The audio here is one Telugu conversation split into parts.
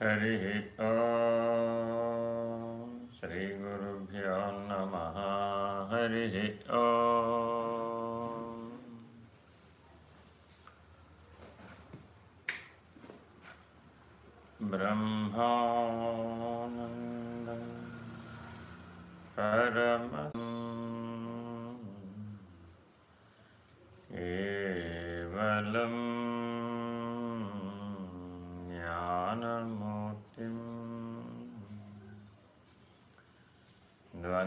हरिः ॐ श्रीगुरुभ्यो नमः। हरिः ॐ ब्रह्मानन्दं परमम्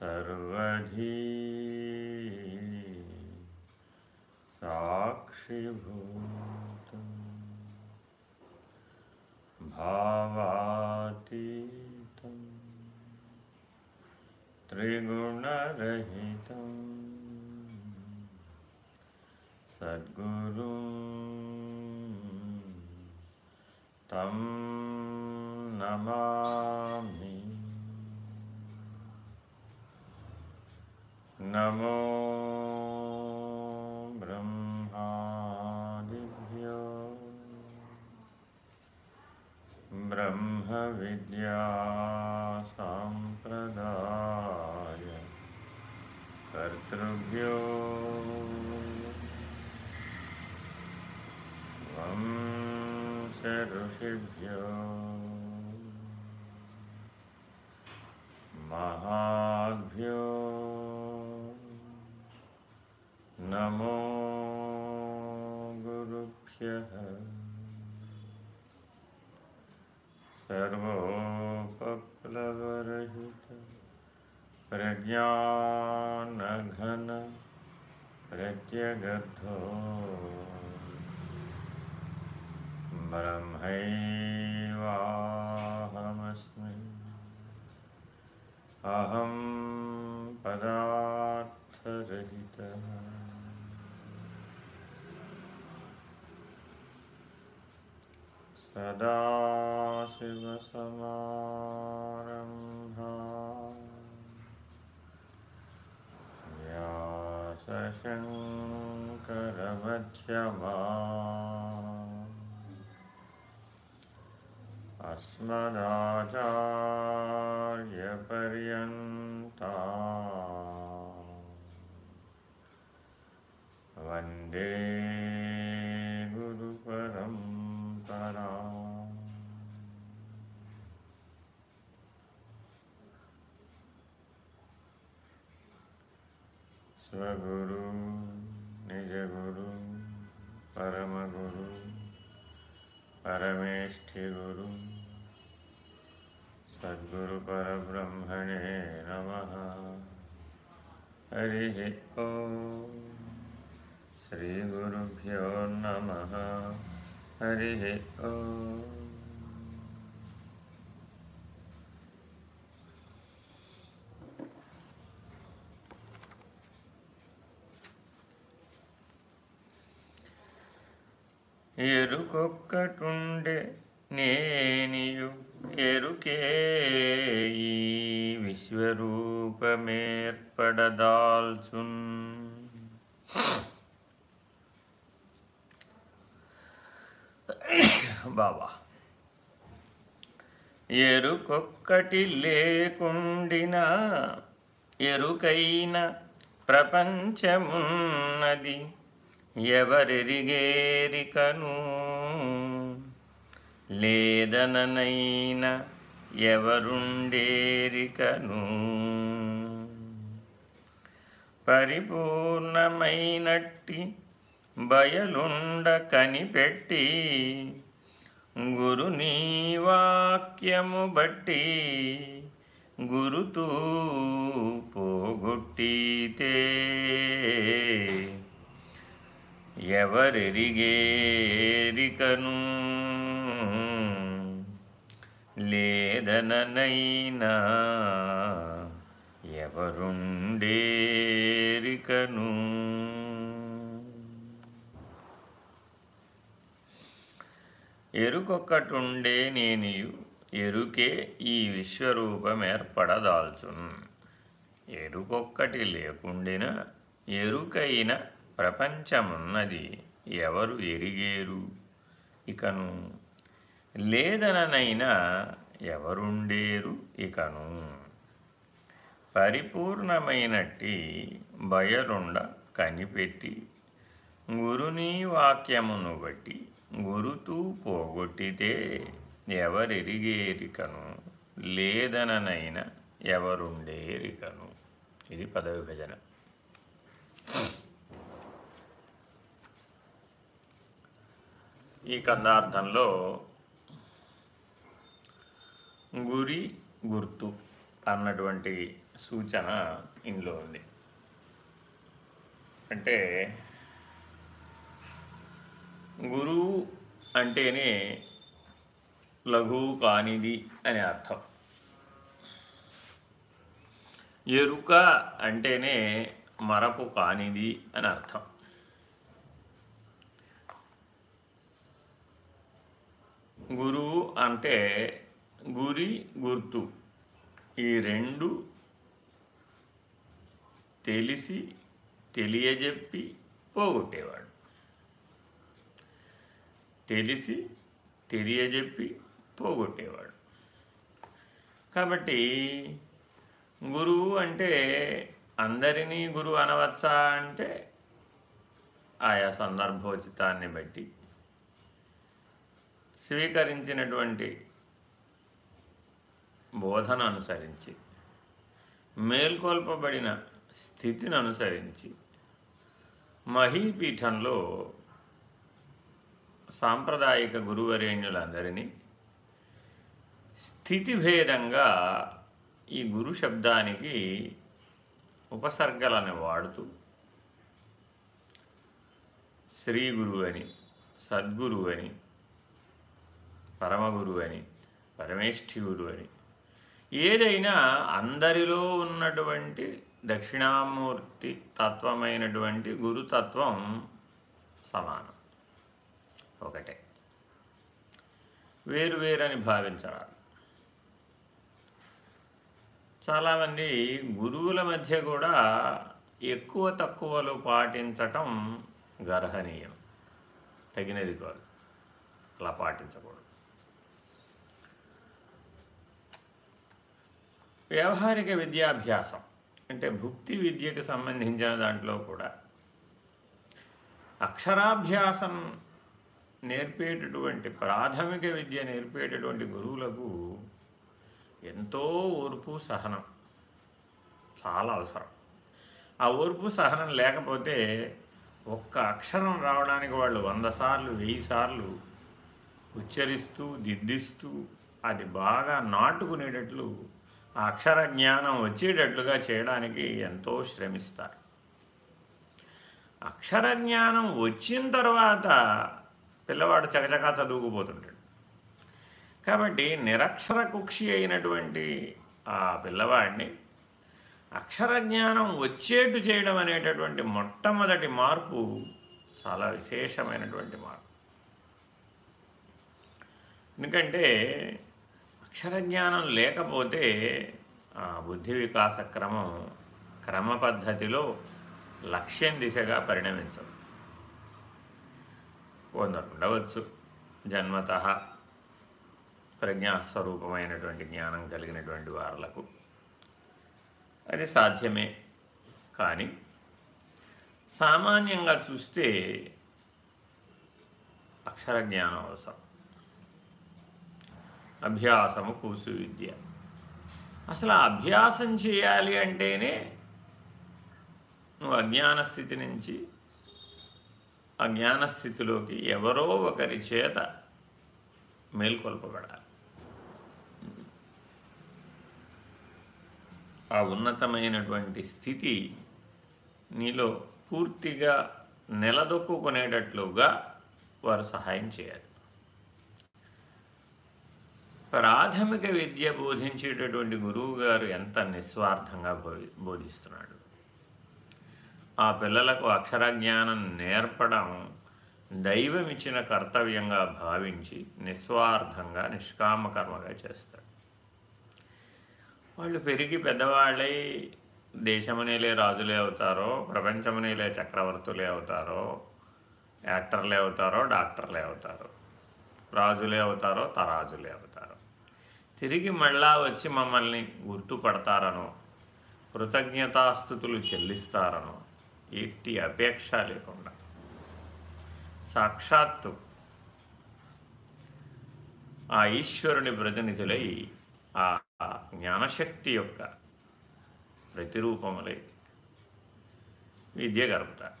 सर्वधी। साक्षीभूत भावातीत त्रिगुणरहित सद्गुरु तम नमा नमो ब्रह्मादिभ्यो। ब्रह्मविद्यासाम्प्रदाय कर्तृभ्यो। वंश ऋषिभ्यो। महा प्रज्ञानघन प्रत्यगद्धो ब्रह्मैवाहमस्मि। अहं पदार्थरहितः। सदाशिवसमारम्भा व्यासशङ्करमध्यमा अस्मदाचार्यपर्यन्ता वंदे सद्गुरुपरब्रह्मणे नमः हरिः ॐ श्रीगुरुभ्यो नमः हरिः ॐ ఎరుకొక్కటుండే నేనియు ఎరుకే ఈ విశ్వరూపమేర్పడదాల్చున్. బాబా. ఎరుకొక్కటి లేకుండిన ఎరుకైన ప్రపంచమున్నది ఎవరెరిగేరికను? లేదననైన ఎవరుండేరికను. పరిపూర్ణమైనట్టి బయలుండ కనిపెట్టి గురు నీ వాక్యము బట్టి గురుతూ పోగొట్టితే ఎవరిరిగేరికను? లేదననైనా ఎవరుండేరికను. ఎరుకొక్కటుండే నేనియు ఎరుకే ఈ విశ్వరూపం ఏర్పడదాల్చును ఎరుకొక్కటి లేకుండిన ఎరుకైన ప్రపంచమున్నది ఎవరు ఎరిగేరు? ఇకను లేదననైనా ఎవరుండేరు ఇకను. పరిపూర్ణమైనట్టి బయలుండ కనిపెట్టి గురుని వాక్యమును బట్టి గురుతూ పోగొట్టితే ఎవరెరిగేరికను? లేదననైనా ఎవరుండేరికను. ఇది పదవిభజన ఈ కందార్థంలో గురి గుర్తు అన్నటువంటి సూచన ఇందులో ఉంది. అంటే గురువు అంటేనే లఘువు కానిది అని అర్థం. ఎరుక అంటేనే మరపు కానిది అని అర్థం. గురువు అంటే గురి గుర్తు. ఈ రెండు తెలిసి తెలియజెప్పి పోగొట్టేవాడు. తెలిసి తెలియజెప్పి పోగొట్టేవాడు. కాబట్టి గురువు అంటే అందరినీ గురువు అనవచ్చా అంటే ఆయా సందర్భోచితాన్ని బట్టి స్వీకరించినటువంటి బోధన అనుసరించి మేల్కొల్పబడిన స్థితిని అనుసరించి మహీపీఠంలో సాంప్రదాయిక గురువరేణ్యులందరినీ స్థితిభేదంగా ఈ గురు శబ్దానికి ఉపసర్గలను వాడుతూ శ్రీ గురువు అని సద్గురువు అని పరమగురు అని పరమేష్ఠి గురువు అని ఏదైనా అందరిలో ఉన్నటువంటి దక్షిణామూర్తి తత్వమైనటువంటి గురుతత్వం సమానం. ఒకటే. వేరు వేరని భావించరాదు. చాలామంది గురువుల మధ్య కూడా ఎక్కువ తక్కువలు పాటించటం గర్హనీయం. తగినది కాదు. అలా పాటించకూడదు. వ్యవహారిక విద్యాభ్యాసం అంటే భుక్తి విద్యకు సంబంధించిన దాంట్లో కూడా అక్షరాభ్యాసం నేర్పేటటువంటి ప్రాథమిక విద్య నేర్పేటటువంటి గురువులకు ఎంతో ఓర్పు సహనం. చాలా అవసరం. ఆ ఓర్పు సహనం లేకపోతే ఒక్క అక్షరం రావడానికి వాళ్ళు వంద సార్లు వెయ్యి సార్లు ఉచ్చరిస్తూ దిద్దిస్తూ అది బాగా నాటుకునేటట్లు ఆ అక్షర జ్ఞానం వచ్చేటట్లుగా చేయడానికి ఎంతో శ్రమిస్తారు. అక్షర జ్ఞానం వచ్చిన తర్వాత పిల్లవాడు చకచకా చదువుకుపోతుంటాడు. కాబట్టి నిరక్షర కుక్షి అయినటువంటి ఆ పిల్లవాడిని అక్షర జ్ఞానం వచ్చేట్టు చేయడం అనేటటువంటి మొట్టమొదటి మార్పు చాలా విశేషమైనటువంటి మార్పు. ఎందుకంటే అక్షరజ్ఞానం లేకపోతే లేకపోతే బుద్ధి వికాస క్రమం క్రమ పద్ధతిలో లక్ష్యం దిశగా పరిణమించదు. కొందరు ఉండవచ్చు జన్మత ప్రజ్ఞాస్వరూపమైనటువంటి జ్ఞానం కలిగినటువంటి వారులకు అది సాధ్యమే. కానీ సామాన్యంగా చూస్తే అక్షర జ్ఞానం అవసరం. అభ్యాసము కూసు విద్య. అసలు అభ్యాసం చేయాలి అంటేనే నువ్వు అజ్ఞాన స్థితి నుంచి అజ్ఞాన స్థితిలోకి ఎవరో ఒకరి చేత మేల్కొల్పబడాలి. ఆ ఉన్నతమైనటువంటి స్థితి నీలో పూర్తిగా నిలదొక్కునేటట్లుగా వారు సహాయం చేయాలి. ప్రాథమిక విద్య బోధించేటటువంటి గురువు గారు ఎంత నిస్వార్థంగా బోధిస్తున్నాడు. ఆ పిల్లలకు అక్షరజ్ఞానం నేర్పడం దైవం ఇచ్చిన కర్తవ్యంగా భావించి నిస్వార్థంగా నిష్కామకర్మగా చేస్తాడు. వాళ్ళు పెరిగి పెద్దవాళ్ళై దేశమనేలే రాజులే అవుతారో ప్రపంచమనేలే చక్రవర్తులే అవుతారో యాక్టర్లే అవుతారో డాక్టర్లే అవుతారో రాజులే అవుతారో తరాజులే అవుతారో. తిరిగి మళ్ళా వచ్చి మమ్మల్ని గుర్తుపడతారనో కృతజ్ఞతాస్థుతులు చెల్లిస్తారనో ఎట్టి అపేక్ష లేకుండా. సాక్షాత్తు ఆ ఈశ్వరుని ప్రతినిధులై ఆ జ్ఞానశక్తి యొక్క ప్రతిరూపములై విద్య గడుపుతారు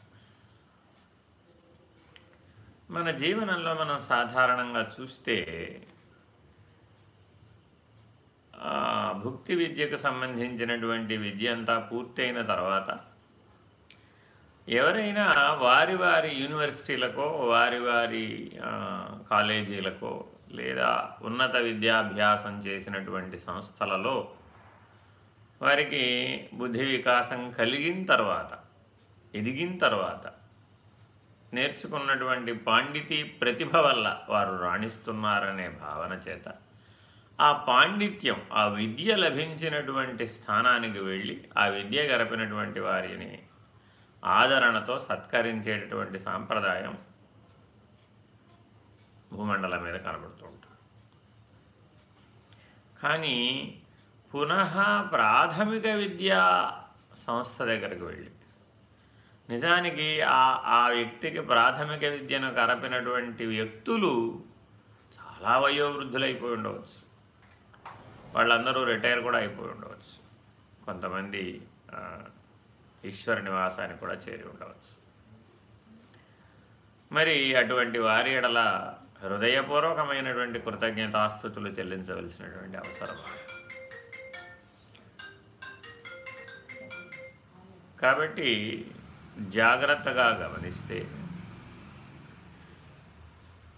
మన జీవనంలో మనం సాధారణంగా చూస్తే భుక్తి విద్యకు సంబంధించినటువంటి విద్య అంతా పూర్తయిన తర్వాత ఎవరైనా వారి వారి యూనివర్సిటీలకో వారి వారి కాలేజీలకో లేదా ఉన్నత విద్యాభ్యాసం చేసినటువంటి సంస్థలలో వారికి బుద్ధి వికాసం కలిగిన తర్వాత ఎదిగిన తర్వాత నేర్చుకున్నటువంటి పాండితి ప్రతిభ వల్ల వారు రాణిస్తున్నారనే భావన చేత ఆ పాండిత్యం ఆ విద్య లభించినటువంటి స్థానానికి వెళ్ళి ఆ విద్య గరపినటువంటి వారిని ఆదరణతో సత్కరించేటటువంటి సాంప్రదాయం భూమండలం మీద కనబడుతూ ఉంటుంది. కానీ పునః ప్రాథమిక విద్యా సంస్థ దగ్గరికి వెళ్ళి నిజానికి ఆ ఆ వ్యక్తికి ప్రాథమిక విద్యను కరపినటువంటి వ్యక్తులు చాలా వయోవృద్ధులైపోయి ఉండవచ్చు. వాళ్ళందరూ రిటైర్ కూడా అయిపోయి ఉండవచ్చు. కొంతమంది ఈశ్వర నివాసానికి కూడా చేరి ఉండవచ్చు. మరి అటువంటి వారి ఎడల హృదయపూర్వకమైనటువంటి కృతజ్ఞతాస్థుతులు చెల్లించవలసినటువంటి అవసరం. కాబట్టి జాగ్రత్తగా గమనిస్తే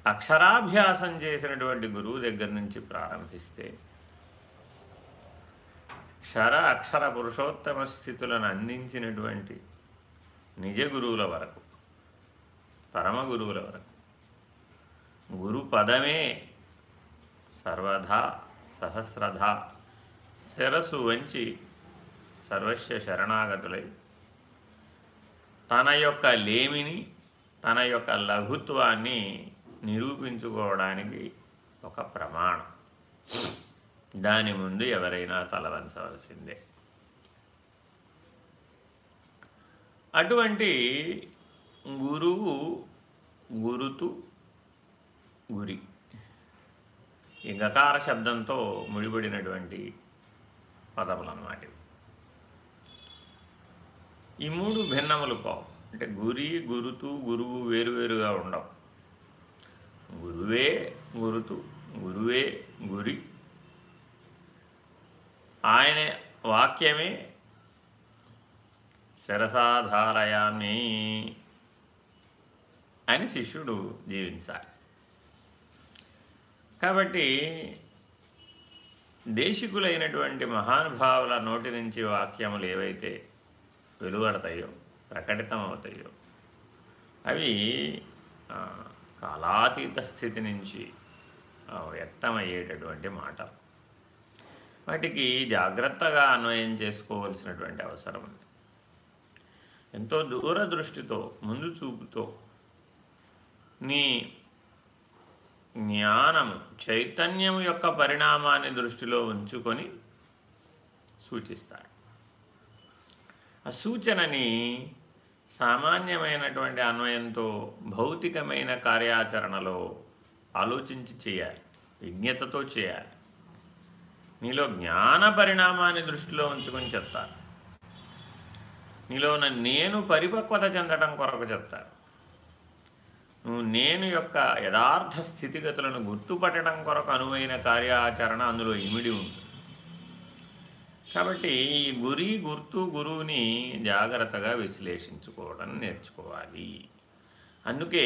అక్షరాభ్యాసం చేసినటువంటి గురువు దగ్గర నుంచి ప్రారంభిస్తే క్షర అక్షర పురుషోత్తమ స్థితులను అందించినటువంటి నిజ గురువుల వరకు పరమ గురువుల వరకు. గురు పదమే సర్వధా సహస్రధ శిరసు వంచి సర్వస్వ శరణాగతులై తన యొక్క లేమిని తన యొక్క లఘుత్వాన్ని నిరూపించుకోవడానికి ఒక ప్రమాణం. దాని ముందు ఎవరైనా తలవంచవలసిందే. అటువంటి గురువు గురుతు గురి. ఈ గకార శబ్దంతో ముడిపడినటువంటి పదములు అన్నమాట ఈ మూడు భిన్నములు పావు. అంటే గురి గురుతు గురువు వేరువేరుగా ఉండవు. గురువే గురుతు గురువే గురి. ఆయన వాక్యమే శరసాధారయామి అని శిష్యుడు జీవించాలి. కాబట్టి దేశికులైనటువంటి మహానుభావుల నోటి నుంచి వాక్యములు ఏవైతే వెలువడతాయో ప్రకటితం అవుతాయో అవి కాలాతీత స్థితి నుంచి వ్యక్తమయ్యేటటువంటి మాటలు. వాటికి జాగ్రత్తగా అన్వయం చేసుకోవలసినటువంటి అవసరం ఉంది. ఎంతో దూరదృష్టితో ముందు చూపుతో నీ జ్ఞానము చైతన్యం యొక్క పరిణామాన్ని దృష్టిలో ఉంచుకొని సూచిస్తారు ఆ సూచనని సామాన్యమైనటువంటి అన్వయంతో భౌతికమైన కార్యాచరణలో ఆలోచించి చేయాలి విజ్ఞతతో చేయాలి. నీలో జ్ఞాన పరిణామాన్ని దృష్టిలో ఉంచుకొని చెప్తారు నీలో ఉన్న నేను పరిపక్వత చెందడం కొరకు చెప్తారు నువ్వు నేను యొక్క యథార్థ స్థితిగతులను గుర్తుపట్టడం కొరకు అనువైన కార్యాచరణ అందులో ఇమిడి ఉంటుంది కాబట్టి ఈ గురి గుర్తు గురువుని జాగ్రత్తగా విశ్లేషించుకోవడం నేర్చుకోవాలి. అందుకే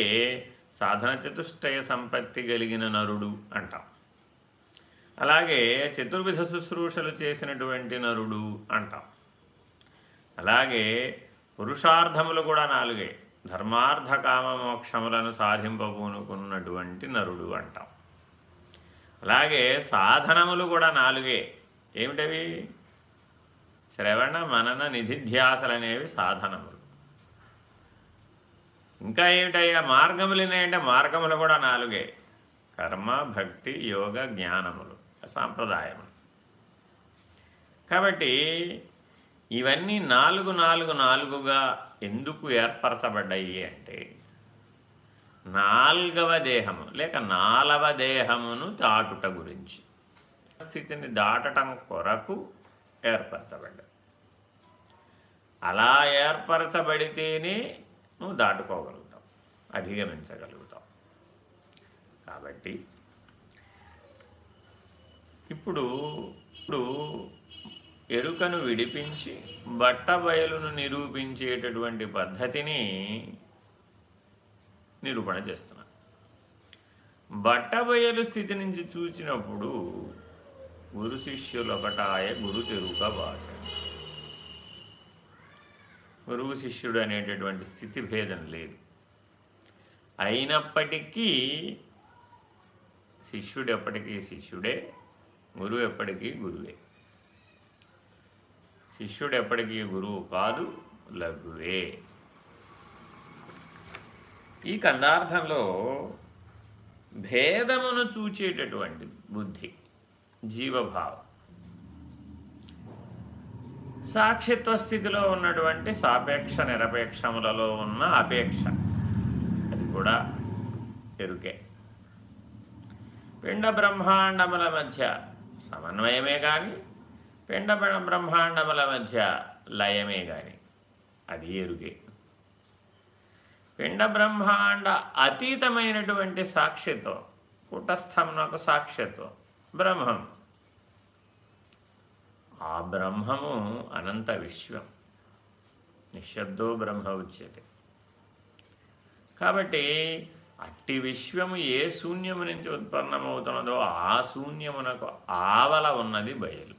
సాధన చతుష్టయ సంపత్తి కలిగిన నరుడు అంటాం. అలాగే చతుర్విధ శుశ్రూషలు చేసినటువంటి నరుడు అంటాం. అలాగే పురుషార్థములు కూడా నాలుగే. ధర్మార్థ కామ మోక్షములను సాధింపబూనుకున్నటువంటి నరుడు అంటాం. అలాగే సాధనములు కూడా నాలుగే. ఏమిటవి? శ్రవణ మనన నిధిధ్యాసలు అనేవి సాధనములు. ఇంకా ఏమిటయ్యా? మార్గములు అంటే మార్గములు కూడా నాలుగే. కర్మ భక్తి యోగ జ్ఞానములు. సాంప్రదాయం. కాబట్టి ఇవన్నీ నాలుగు నాలుగు నాలుగుగా ఎందుకు ఏర్పరచబడ్డాయి అంటే నాల్గవ దేహము లేక నాలవ దేహమును దాటుట గురించి. స్థితిని దాటటం కొరకు ఏర్పరచబడ్డాయి. అలా ఏర్పరచబడితేనే నువ్వు దాటుకోగలుగుతావు అధిగమించగలుగుతావు. కాబట్టి ఇప్పుడు ఇప్పుడు ఎరుకను విడిపించి బట్టబయలును నిరూపించేటటువంటి పద్ధతిని నిరూపణ చేస్తున్నా బట్టబయలు స్థితి నుంచి చూచినప్పుడు గురు శిష్యులొకటాయ గురు తెరుక భాష. గురువు శిష్యుడు అనేటటువంటి స్థితి భేదం లేదు. అయినప్పటికీ శిష్యుడు ఎప్పటికీ శిష్యుడే. గురువు ఎప్పటికీ గురువే. శిష్యుడు ఎప్పటికీ గురువు కాదు లఘువే. ఈ కందార్థంలో భేదమును చూచేటటువంటి బుద్ధి జీవభావం. సాక్షిత్వ స్థితిలో ఉన్నటువంటి సాపేక్ష నిరపేక్షములలో ఉన్న అపేక్ష. అది కూడా ఎరుకే పిండ బ్రహ్మాండముల మధ్య సమన్వయమే కానీ పిండ బ్రహ్మాండముల మధ్య లయమే కానీ అది ఎరుగే. పిండ బ్రహ్మాండ అతీతమైనటువంటి సాక్షిత్వం కుటస్థమునకు సాక్షిత్వం బ్రహ్మం. ఆ బ్రహ్మము అనంత విశ్వం. నిశ్శబ్దో బ్రహ్మ ఉచ్యతే. కాబట్టి అట్టి విశ్వము ఏ శూన్యము నుంచి ఉత్పన్నమవుతున్నదో ఆ శూన్యమునకు ఆవల ఉన్నది బయలు.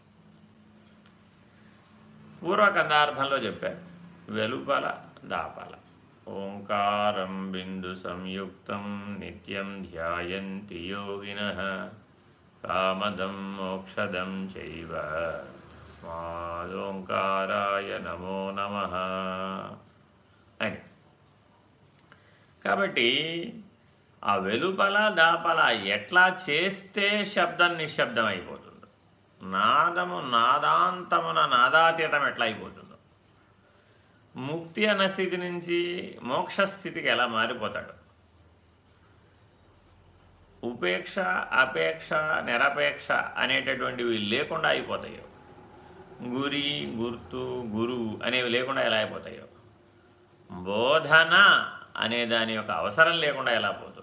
పూర్వకందార్థంలో చెప్పారు వెలుపల దాపల. ఓంకారం బిందు సంయుక్తం నిత్యం ధ్యాయంతి యోగిన కామదం మోక్షదం చైవ. తస్మాదోంకారాయ నమో నమ. అని. కాబట్టి ఆ వెలుపల దాపల ఎట్లా చేస్తే శబ్దం నిశ్శబ్దం అయిపోతుంది నాదము నాదాంతమున నాదాతీతం ఎట్లా అయిపోతుందో ముక్తి అన్న స్థితి నుంచి మోక్షస్థితికి ఎలా మారిపోతాడు? ఉపేక్ష అపేక్ష నిరపేక్ష అనేటటువంటివి లేకుండా అయిపోతాయో? గురి గుర్తు గురువు అనేవి లేకుండా ఎలా అయిపోతాయో? బోధన అనే దాని యొక్క అవసరం లేకుండా ఎలా పోతుంది?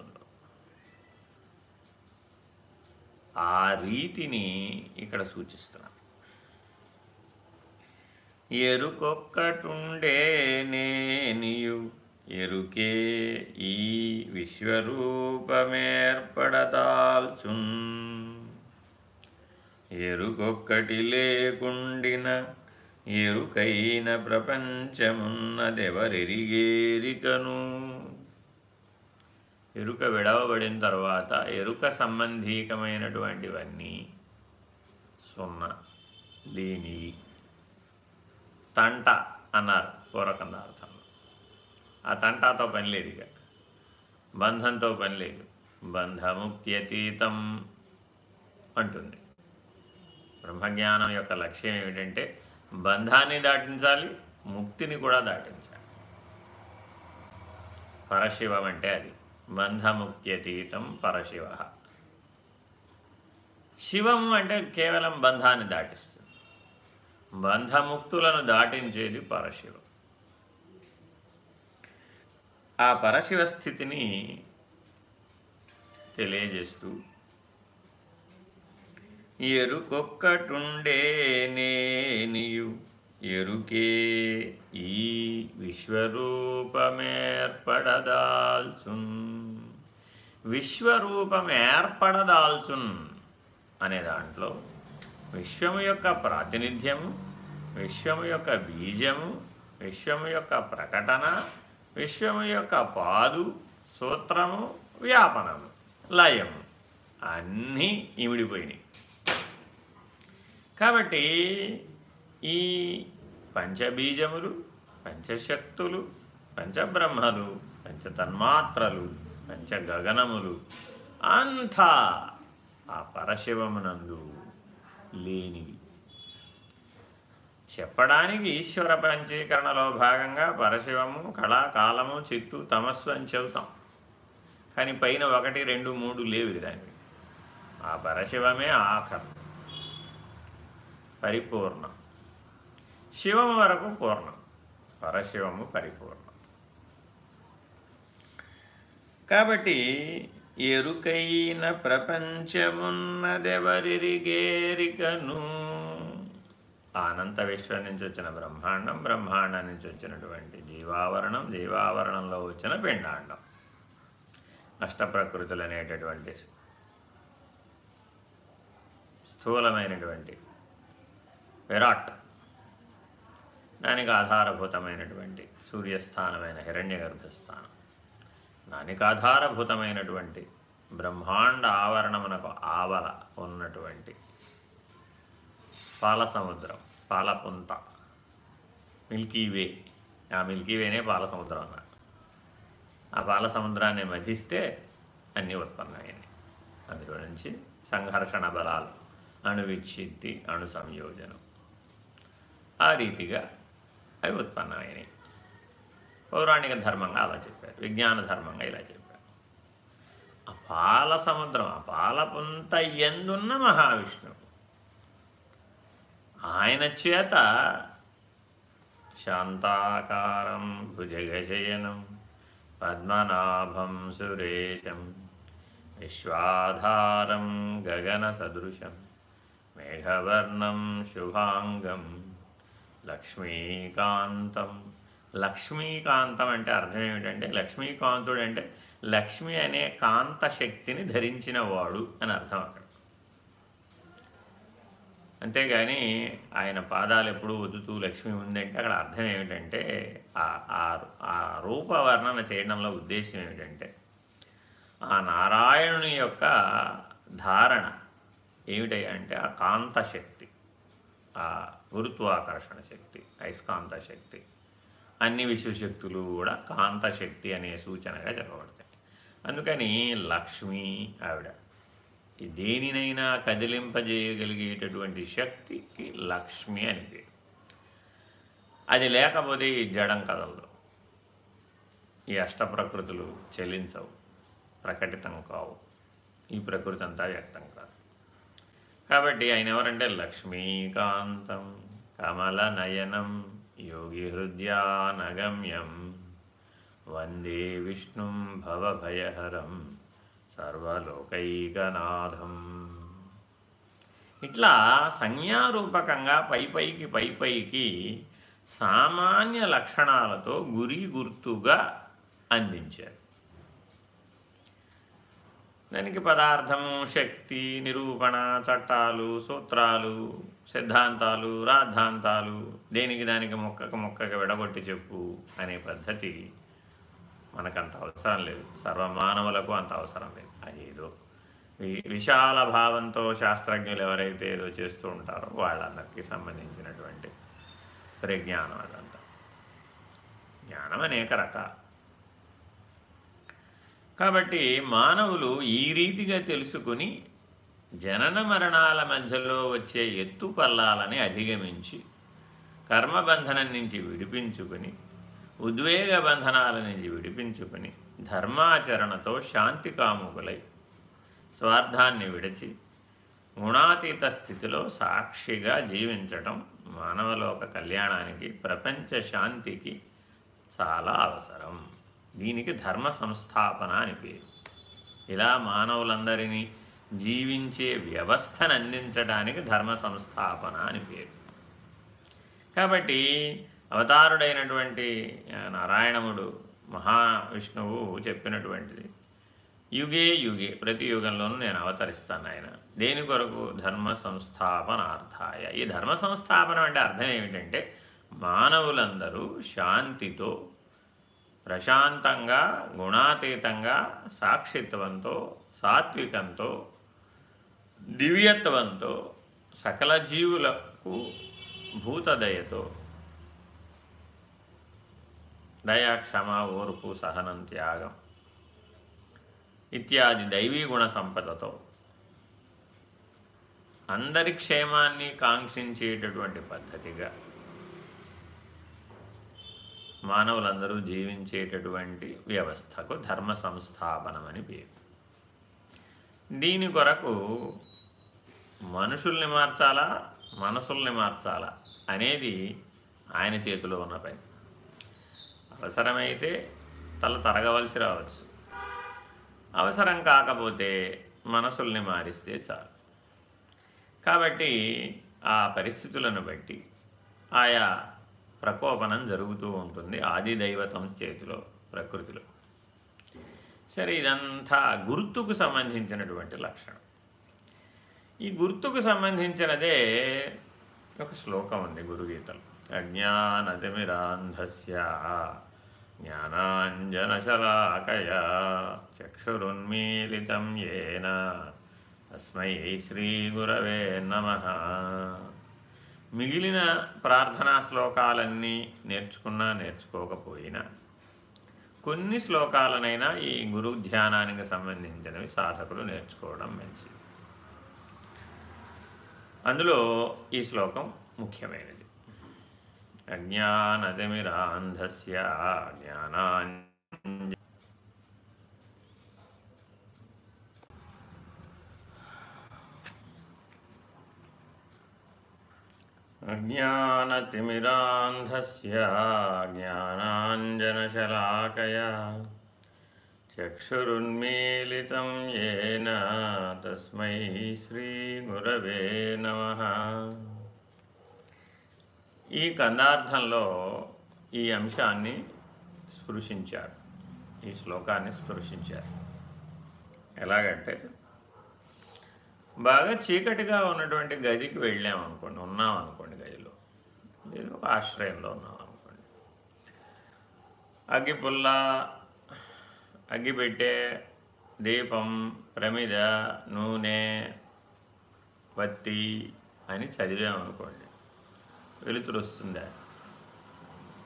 ఆ రీతిని ఇక్కడ సూచిస్తున్నాను ఎరుకొక్కటుండే నేనియు ఎరుకే ఈ విశ్వరూపమేర్పడదాల్చున్. ఎరుకొక్కటి లేకుండిన ఎరుకైన ప్రపంచమున్నదెవరెరిగేరికను? ఎరుక విడవబడిన తర్వాత ఎరుక సంబంధీకమైనటువంటివన్నీ సున్నా లేని తంట అన్నారు పూర్వకందార్థంలో. ఆ తంటాతో పని లేదు ఇక. బంధంతో పని లేదు. బంధముక్త్యతీతం అంటుంది. బ్రహ్మజ్ఞానం యొక్క లక్ష్యం ఏమిటంటే బంధాన్ని దాటించాలి ముక్తిని కూడా దాటించాలి. పరశివం అంటే అది. బంధముక్త్యతీతం పరశివ శివం అంటే కేవలం బంధాన్ని దాటిస్తుంది బంధముక్తులను దాటించేది పరశివం ఆ పరశివ స్థితిని తెలియజేస్తూ ఎరుకొక్కటుండే నేనియు ఎరుకే ఈ విశ్వరూపమేర్పడదాల్చున్. విశ్వరూపం ఏర్పడదాల్చున్ అనే దాంట్లో విశ్వము యొక్క ప్రాతినిధ్యము విశ్వము యొక్క బీజము విశ్వము యొక్క ప్రకటన విశ్వము యొక్క పాదు సూత్రము వ్యాపనము లయము అన్నీ ఇమిడిపోయినాయి. కాబట్టి ఈ పంచబీజములు పంచశక్తులు పంచబ్రహ్మలు పంచతన్మాత్రలు పంచగగనములు. అంతా ఆ పరశివమునందు లేనివి. చెప్పడానికి ఈశ్వర పంచీకరణలో భాగంగా పరశివము కళాకాలము చిత్తు తమస్సు అని చెబుతాం. కానీ పైన ఒకటి రెండు మూడు లేవు దానికి ఆ పరశివమే ఆఖరు. పరిపూర్ణం. శివం వరకు పూర్ణం. పరశివము పరిపూర్ణం. కాబట్టి ఎరుకైన ప్రపంచమున్నదెవరిగేరికను అనంత విశ్వం నుంచి వచ్చిన బ్రహ్మాండం బ్రహ్మాండం నుంచి వచ్చినటువంటి జీవావరణం జీవావరణంలో వచ్చిన పిండాండం. అష్టప్రకృతులు అనేటటువంటి స్థూలమైనటువంటి విరాట్ దానికి ఆధారభూతమైనటువంటి సూర్యస్థానమైన హిరణ్య గర్భస్థానం దానికి ఆధారభూతమైనటువంటి బ్రహ్మాండ ఆవరణమునకు ఆవల ఉన్నటువంటి పాల సముద్రం పాలపుంత మిల్కీవే ఆ మిల్కీవేనే పాల సముద్రం అన్నారు. ఆ పాల సముద్రాన్ని మధిస్తే అన్నీ ఉత్పన్నమైనాయి అందులో నుంచి సంఘర్షణ బలాలు అణువిచ్ఛిత్తి అణు సంయోజనం ఆ రీతిగా అవి ఉత్పన్నమైనవి పౌరాణిక ధర్మంగా అలా చెప్పారు. విజ్ఞాన ధర్మంగా ఇలా చెప్పారు. అపాల సముద్రం అపాలపుంత ఎందున్న మహావిష్ణువు? ఆయన చేత శాంతాకారం భుజగశయనం పద్మనాభం సురేశం విశ్వాధారం గగన సదృశం మేఘవర్ణం శుభాంగం లక్ష్మీకాంతం. లక్ష్మీకాంతం అంటే అర్థం ఏమిటంటే లక్ష్మీకాంతుడు అంటే లక్ష్మి అనే కాంత శక్తిని ధరించిన వాడు అని అర్థం అక్కడ. అంతేగాని ఆయన పాదాలు ఎప్పుడూ వదుతూ లక్ష్మి ఉందంటే అక్కడ అర్థం ఏమిటంటే ఆ రూపవర్ణన చేయడంలో ఉద్దేశం ఏమిటంటే ఆ నారాయణుని యొక్క ధారణ ఏమిటయ్యా అంటే ఆ కాంత శక్తి ఆ గురుత్వాకర్షణ శక్తి అయస్కాంత శక్తి అన్ని విశ్వశక్తులు కూడా కాంత శక్తి అనే సూచనగా చెప్పబడతాయి. అందుకని లక్ష్మి ఆవిడ దేనినైనా కదిలింపజేయగలిగేటటువంటి శక్తికి లక్ష్మి అని పేరు. అది లేకపోతే ఈ జడం కదలదు. ఈ అష్టప్రకృతులు చెల్లించవు ప్రకటితం కావు. ఈ ప్రకృతి అంతా వ్యక్తం కాదు. కాబట్టి ఆయన ఎవరంటే లక్ష్మీకాంతం కమల నయనం యోగి హృదయానగమ్యం వందే విష్ణుం భవభయహరం సర్వలోకైకనాథం. ఇట్లా సంజ్ఞారూపకంగా పై పైకి పై పైకి సామాన్య లక్షణాలతో గురి గుర్తుగా అందించారు. దానికి పదార్థము శక్తి నిరూపణ చట్టాలు సూత్రాలు సిద్ధాంతాలు రాద్ధాంతాలు దేనికి దానికి మొక్కకు మొక్కకు విడగొట్టి చెప్పు అనే పద్ధతి మనకంత అవసరం లేదు. సర్వమానవులకు అంత అవసరం లేదు. అదేదో విశాల భావంతో శాస్త్రజ్ఞులు ఎవరైతే ఏదో చేస్తూ ఉంటారో వాళ్ళందరికీ సంబంధించినటువంటి ప్రజ్ఞానం అదంతా. జ్ఞానం అనేక రకాలు. కాబట్టి మానవులు ఈ రీతిగా తెలుసుకుని జనన మరణాల మధ్యలో వచ్చే ఎత్తు పల్లాలని అధిగమించి కర్మబంధనం నుంచి విడిపించుకుని ఉద్వేగ బంధనాల నుంచి విడిపించుకుని ధర్మాచరణతో శాంతి కాముకులై స్వార్థాన్ని విడిచి గుణాతీత స్థితిలో సాక్షిగా జీవించటం మానవలోక కళ్యాణానికి ప్రపంచ శాంతికి చాలా అవసరం. దీనికి ధర్మ సంస్థాపన అని పేరు. ఇలా మానవులందరినీ జీవించే వ్యవస్థను అందించడానికి ధర్మ సంస్థాపన అని పేరు. కాబట్టి అవతారుడైనటువంటి నారాయణముడు మహావిష్ణువు చెప్పినటువంటిది యుగే యుగే ప్రతి యుగంలోనూ నేను అవతరిస్తాను ఆయన. దేని కొరకు? ధర్మ సంస్థాపనార్థాయ. ఈ ధర్మ సంస్థాపన అంటే అర్థం ఏమిటంటే మానవులందరూ శాంతితో ప్రశాంతంగా గుణాతీతంగా సాక్షిత్వంతో సాత్వికంతో దివ్యత్వంతో సకల జీవులకు భూతదయతో. దయా క్షమ ఓర్పు సహనం త్యాగం ఇత్యాది దైవీ గుణ సంపదతో. అందరి క్షేమాన్ని కాంక్షించేటటువంటి పద్ధతిగా మానవులందరూ జీవించేటటువంటి వ్యవస్థకు ధర్మ సంస్థాపనం అని పేరు. దీని కొరకు మనుషుల్ని మార్చాలా మనసుల్ని మార్చాలా అనేది ఆయన చేతిలో ఉన్న పని. అవసరమైతే తల తరగవలసి రావచ్చు. అవసరం కాకపోతే మనసుల్ని మారిస్తే చాలు. కాబట్టి ఆ పరిస్థితులను బట్టి ఆయా ప్రకోపనం జరుగుతూ ఉంటుంది ఆది దైవతం చేతిలో ప్రకృతిలో. సరే ఇదంతా గుర్తుకు సంబంధించినటువంటి లక్షణం. ఈ గుర్తుకు సంబంధించినదే ఒక శ్లోకం ఉంది గురుగీతలు. అజ్ఞానతిమిరాంధస్య జ్ఞానాంజనశలాకయ చక్షురున్మీలితం ఏన తస్మై శ్రీగురవే నమ. మిగిలిన ప్రార్థనా శ్లోకాలన్నీ నేర్చుకున్నా నేర్చుకోకపోయినా కొన్ని శ్లోకాలనైనా ఈ గురు ధ్యానానికి సంబంధించినవి సాధకులు నేర్చుకోవడం మంచిది. అందులో ఈ శ్లోకం ముఖ్యమైనది. అజ్ఞానతిమిరాంధస్య జ్ఞానా अज्ञानतिमिरान्धस्य ज्ञानाञ्जनशलाकया चक्षुरुन्मीलितं येन तस्मै श्रीगुरवे नमः ఈ కందార్థంలో ఈ అంశాన్ని స్పృశించారు ఈ శ్లోకాన్ని స్పృశించారు ఎలాగంటే బాగా చీకటిగా ఉన్నటువంటి గదికి వెళ్ళామనుకోండి ఉన్నాం అనుకోండి గదిలో నేను ఒక ఆశ్రయంలో ఉన్నాం. అనుకోండి అగ్గిపుల్ల అగ్గిపెట్టే దీపం ప్రమిద నూనె వత్తి అని చదివామనుకోండి వెలుతురు వస్తుందా?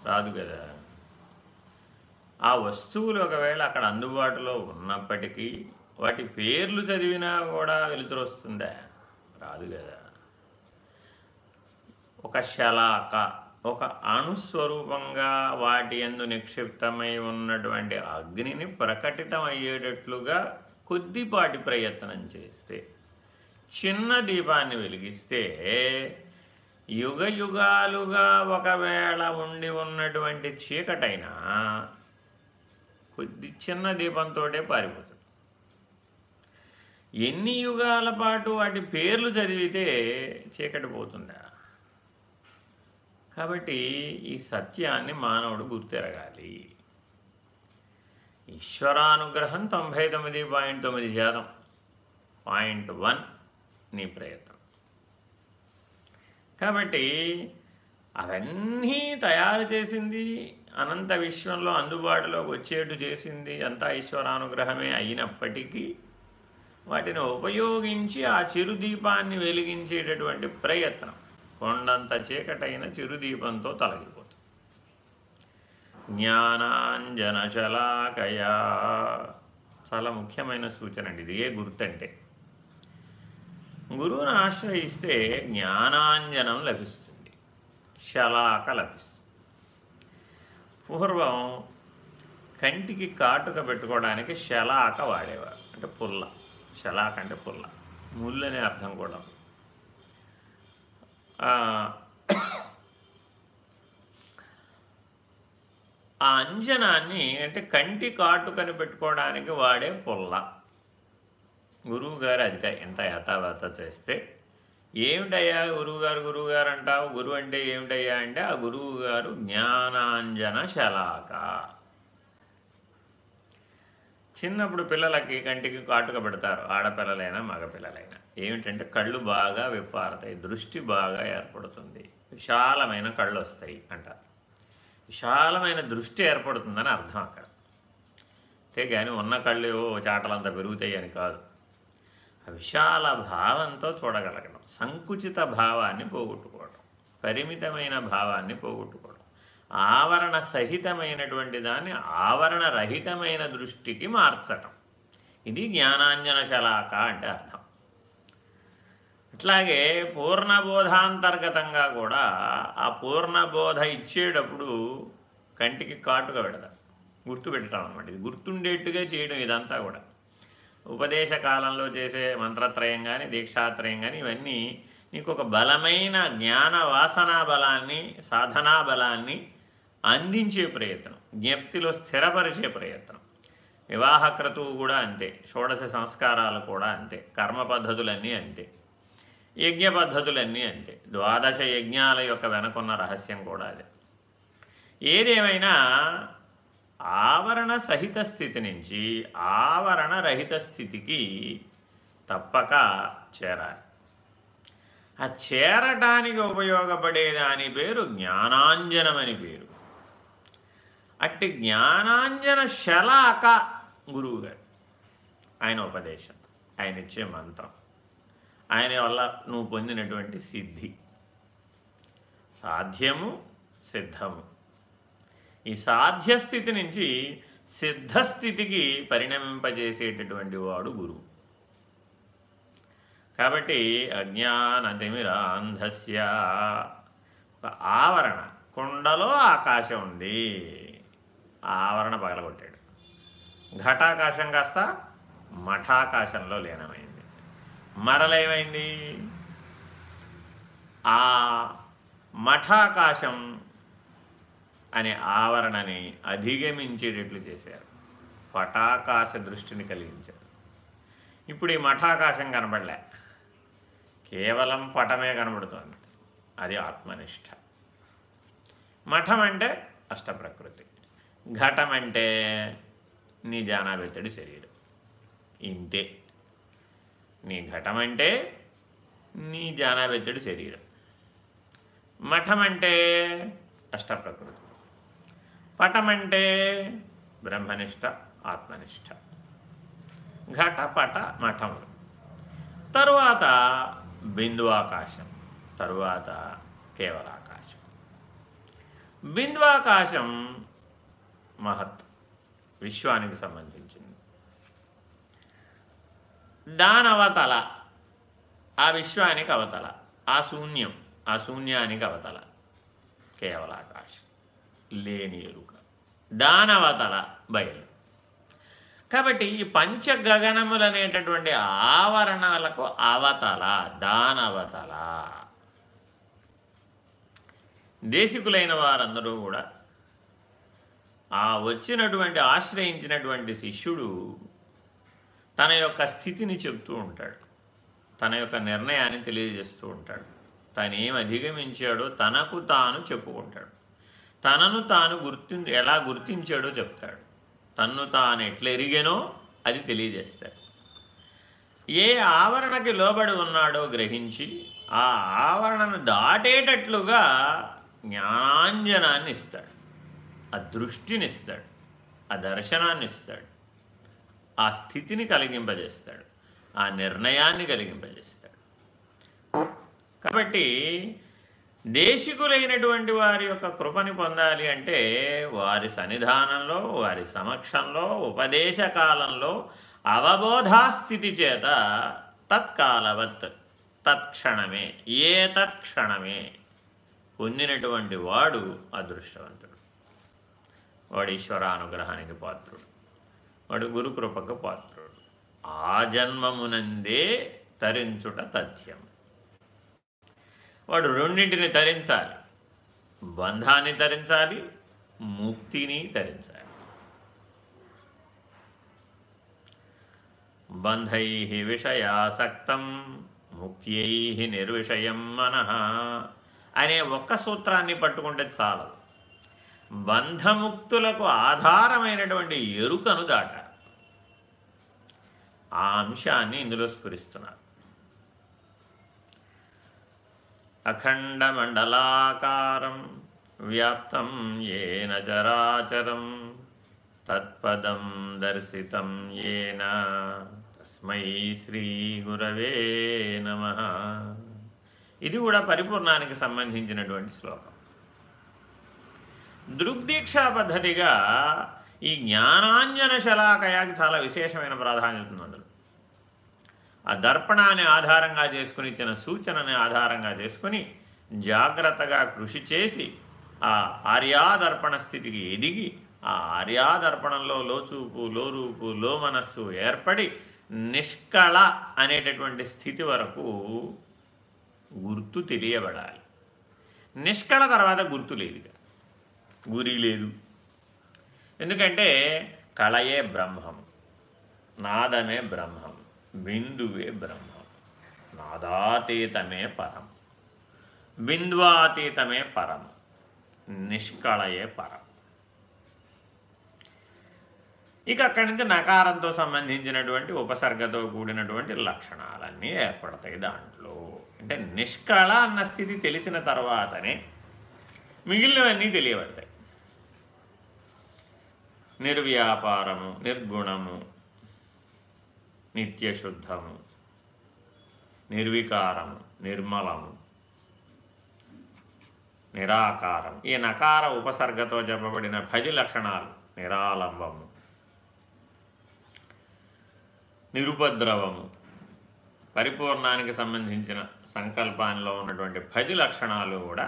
రాదు కదా. ఆ వస్తువులు ఒకవేళ అక్కడ అందుబాటులో ఉన్నప్పటికీ వాటి పేర్లు చదివినా కూడా వెలుతురు వస్తుందా? రాదు కదా. ఒక శలాక ఒక అణుస్వరూపంగా వాటి ఎందు నిక్షిప్తమై ఉన్నటువంటి అగ్నిని ప్రకటితం అయ్యేటట్లుగా కొద్దిపాటి ప్రయత్నం చేస్తే చిన్న దీపాన్ని వెలిగిస్తే యుగ యుగాలుగా ఒకవేళ ఉండి ఉన్నటువంటి చీకటైనా కొద్ది చిన్న దీపంతో పారిపోతుంది. ఎన్ని యుగాల పాటు వాటి పేర్లు చదివితే చీకటి పోతుందా? కాబట్టి ఈ సత్యాన్ని మానవుడు గుర్తెరగాలి. ఈశ్వరానుగ్రహం తొంభై తొమ్మిది పాయింట్ తొమ్మిది శాతం. పాయింట్ వన్ నీ ప్రయత్నం. కాబట్టి అవన్నీ తయారు చేసింది అనంత విశ్వంలో అందుబాటులోకి వచ్చేట్టు చేసింది అంతా ఈశ్వరానుగ్రహమే అయినప్పటికీ వాటిని ఉపయోగించి ఆ చిరుదీపాన్ని వెలిగించేటటువంటి ప్రయత్నం. కొండంత చీకటైన చిరుదీపంతో తలగిపోతుంది జ్ఞానాంజనశలాకయా. చాలా ముఖ్యమైన సూచన అండి. ఇది ఏ గుర్తంటే గురువును ఆశ్రయిస్తే జ్ఞానాంజనం లభిస్తుంది. శలాక లభిస్తుంది. పూర్వం కంటికి కాటుక పెట్టుకోవడానికి శలాక వాడేవారు. అంటే పుల్ల. శలాక అంటే పుల్ల. ముళ్ళు అనే అర్థం కూడా. ఆ అంజనాన్ని అంటే కంటి కాటుకని పెట్టుకోవడానికి వాడే పుల్ల. గురువు గారు అది ఎంత యథావత చేస్తే ఏమిటయ్యా గురువుగారు గురువుగారు అంటావు? గురువు అంటే ఏమిటయ్యా? అంటే ఆ గురువు గారు జ్ఞానాంజన శలాక. చిన్నప్పుడు పిల్లలకి కంటికి కాటుక పెడతారు. ఆడపిల్లలైనా మగపిల్లలైనా. ఏమిటంటే కళ్ళు బాగా విప్పారతాయి దృష్టి బాగా ఏర్పడుతుంది. విశాలమైన కళ్ళు వస్తాయి అంటారు విశాలమైన దృష్టి ఏర్పడుతుందని అర్థం అక్కడ. అంతే కానీ ఉన్న కళ్ళు చాటలంతా పెరుగుతాయి అని కాదు. విశాల భావంతో చూడగలగడం సంకుచిత భావాన్ని పోగొట్టుకోవడం పరిమితమైన భావాన్ని పోగొట్టుకోవడం ఆవరణ సహితమైనటువంటి దాన్ని ఆవరణ రహితమైన దృష్టికి మార్చటం. ఇది జ్ఞానాంజన శలాక అంటే అర్థం. అట్లాగే పూర్ణబోధాంతర్గతంగా కూడా ఆ పూర్ణబోధ ఇచ్చేటప్పుడు కంటికి కాటుగా పెడతారు. గుర్తుపెట్టడం అనమాట ఇది గుర్తుండేట్టుగా చేయడం ఇదంతా కూడా. ఉపదేశ కాలంలో చేసే మంత్రత్రయం కానీ దీక్షాత్రయం కానీ ఇవన్నీ నీకు ఒక బలమైన జ్ఞాన వాసనా బలాన్ని సాధనా బలాన్ని అందించే ప్రయత్నం. జ్ఞప్తిలో స్థిరపరిచే ప్రయత్నం. వివాహ క్రతువు కూడా అంతే. షోడశ సంస్కారాలు కూడా అంతే. కర్మ పద్ధతులన్నీ అంతే. యజ్ఞ పద్ధతులన్నీ అంతే. ద్వాదశ యజ్ఞాల యొక్క వెనకున్న రహస్యం కూడా అదే. ఏదేమైనా ఆవరణ సహిత స్థితి నుంచి ఆవరణ రహిత స్థితికి తప్పక చేరాలి. ఆ చేరటానికి ఉపయోగపడే దాని పేరు జ్ఞానాంజనమని పేరు. అట్టి జ్ఞానాంజన శలాక గురువుగారు. ఆయన ఉపదేశం ఆయన ఇచ్చే మంత్రం. ఆయన వల్ల నువ్వు పొందినటువంటి సిద్ధి. సాధ్యము సిద్ధము. ఈ సాధ్యస్థితి నుంచి సిద్ధస్థితికి పరిణమింపజేసేటటువంటి వాడు గురువు. కాబట్టి అజ్ఞానతిమిరాంధస్య ఒక ఆవరణ కుండలో ఆకాశం ఉంది. ఆవరణ పగలగొట్టాడు. ఘటాకాశం కాస్త మఠాకాశంలో లీనమైంది. మరలేమైంది? ఆ మఠాకాశం అనే ఆవరణని అధిగమించేటట్లు చేశారు. పటాకాశ దృష్టిని కలిగించారు. ఇప్పుడు ఈ మఠాకాశం కనబడలే కేవలం పటమే కనబడుతోంది. అది ఆత్మనిష్ట. మఠం అంటే అష్టప్రకృతి. ఘటం అంటే నీ జానాబెత్తడి శరీరం. ఇంతే. నీ ఘటం అంటే నీ జానాబెత్తడి శరీరం. మఠం అంటే అష్టప్రకృతి. పటం అంటే బ్రహ్మనిష్ట ఆత్మనిష్ట. ఘట పట మఠములు. తరువాత బిందువాకాశం తరువాత కేవలాకాశం. బిందువాకాశం మహత్ విశ్వానికి సంబంధించి దానవతల. ఆ విశ్వానికి అవతల. ఆ శూన్యం ఆ శూన్యానికి అవతల. కేవల ఆకాశం లేని ఎరుక. దానవతల బయలు. కాబట్టి ఈ పంచగగనములు అనేటటువంటి ఆవరణాలకు అవతల దానవతల. దేశికులైన వారందరూ కూడా ఆ వచ్చినటువంటి ఆశ్రయించినటువంటి శిష్యుడు తన యొక్క స్థితిని చెప్తూ ఉంటాడు. తన యొక్క నిర్ణయాన్ని తెలియజేస్తూ ఉంటాడు. తను ఏం అధిగమించాడో తనకు తాను చెప్పుకుంటాడు. తనను తాను గుర్తి ఎలా గుర్తించాడో చెప్తాడు. తన్ను తాను ఎట్లా ఎరిగానో అది తెలియజేస్తాడు. ఏ ఆవరణకి లోబడి ఉన్నాడో గ్రహించి ఆ ఆవరణను దాటేటట్లుగా జ్ఞానాంజనాన్ని ఇస్తాడు. ఆ దృష్టిని ఇస్తాడు. ఆ దర్శనాన్ని ఇస్తాడు. ఆ స్థితిని కలిగింపజేస్తాడు. ఆ నిర్ణయాన్ని కలిగింపజేస్తాడు. కాబట్టి దేశికులైనటువంటి వారి యొక్క కృపని పొందాలి అంటే వారి సన్నిధానంలో వారి సమక్షంలో ఉపదేశ కాలంలో అవబోధాస్థితి చేత తత్కాలవత్ తత్క్షణమే ఏ తత్క్షణమే పొందినటువంటి వాడు అదృష్టవంతుడు. వాడు ఈశ్వరానుగ్రహానికి పాత్రుడు. వాడు గురుకృపకు పాత్రుడు. ఆ జన్మమునందే తరించుట తథ్యం. వాడు రెండింటిని తరించాలి. బంధాన్ని తరించాలి ముక్తిని తరించాలి. బంధై విషయాసక్తం ముక్త్యై నిర్విషయం మన అనే ఒక్క సూత్రాన్ని పట్టుకుంటే చాలదు. బంధముక్తులకు ఆధారమైనటువంటి ఎరుకను దాటారు. ఆ అంశాన్ని ఇందులో స్ఫురిస్తున్నారు. అఖండమండలాకారం వ్యాప్తం ఏన చరాచరం తత్పదం దర్శితం ఏన తస్మై శ్రీ గురవే నమ. ఇది కూడా పరిపూర్ణానికి సంబంధించినటువంటి శ్లోకం. దృగ్దీక్షా పద్ధతిగా ఈ జ్ఞానాంజన శలాకయాకి చాలా విశేషమైన ప్రాధాన్యత ఉంది అందులో. ఆ దర్పణాన్ని ఆధారంగా చేసుకుని ఇచ్చిన సూచనని ఆధారంగా చేసుకుని జాగ్రత్తగా కృషి చేసి ఆ ఆర్యాదర్పణ స్థితికి ఎదిగి ఆ ఆర్యాదర్పణంలో లోచూపు లోరూపు లో మనస్సు ఏర్పడి నిష్కళ అనేటటువంటి స్థితి వరకు గుర్తు తెలియబడాలి. నిష్కళ తర్వాత గుర్తు లేదు గురి లేదు. ఎందుకంటే కళయే బ్రహ్మం నాదమే బ్రహ్మం బిందువే బ్రహ్మం నాదాతీతమే పరం బిందువాతీతమే పరం నిష్కళయే పరం. ఇక అక్కడి నుంచి నకారంతో సంబంధించినటువంటి ఉపసర్గతో కూడినటువంటి లక్షణాలన్నీ ఏర్పడతాయి దాంట్లో. అంటే నిష్కళ అన్న స్థితి తెలిసిన తర్వాతనే మిగిలినవన్నీ తెలియబడతాయి. నిర్వ్యాపారము నిర్గుణము నిత్యశుద్ధము నిర్వికారము నిర్మలము నిరాకారం ఈ నకార ఉపసర్గతో చెప్పబడిన పది లక్షణాలు నిరాలంబము నిరుపద్రవము. పరిపూర్ణానికి సంబంధించిన సంకల్పానిలో ఉన్నటువంటి పది లక్షణాలు కూడా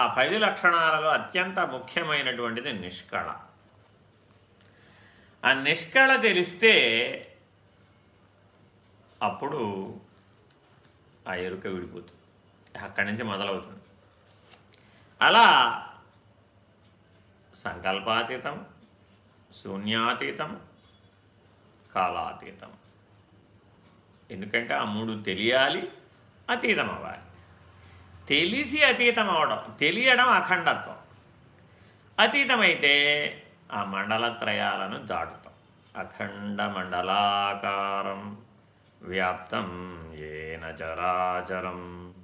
ఆ పది లక్షణాలలో అత్యంత ముఖ్యమైనటువంటిది నిష్కళ. ఆ నిష్కళ తెలిస్తే అప్పుడు ఆ ఎరుక విడిపోతుంది. అక్కడి నుంచి మొదలవుతుంది. అలా సంకల్పాతీతం శూన్యాతీతం కాలాతీతం. ఎందుకంటే ఆ మూడు తెలియాలి అతీతం అవ్వాలి తెలిసి అతీతం అవడం తెలియడం అఖండత్వం. అతీతమైతే ఆ మండలత్రయాలను దాటుతాం. అఖండ మండలాకారం వ్యాప్తం ఏన చరాచరం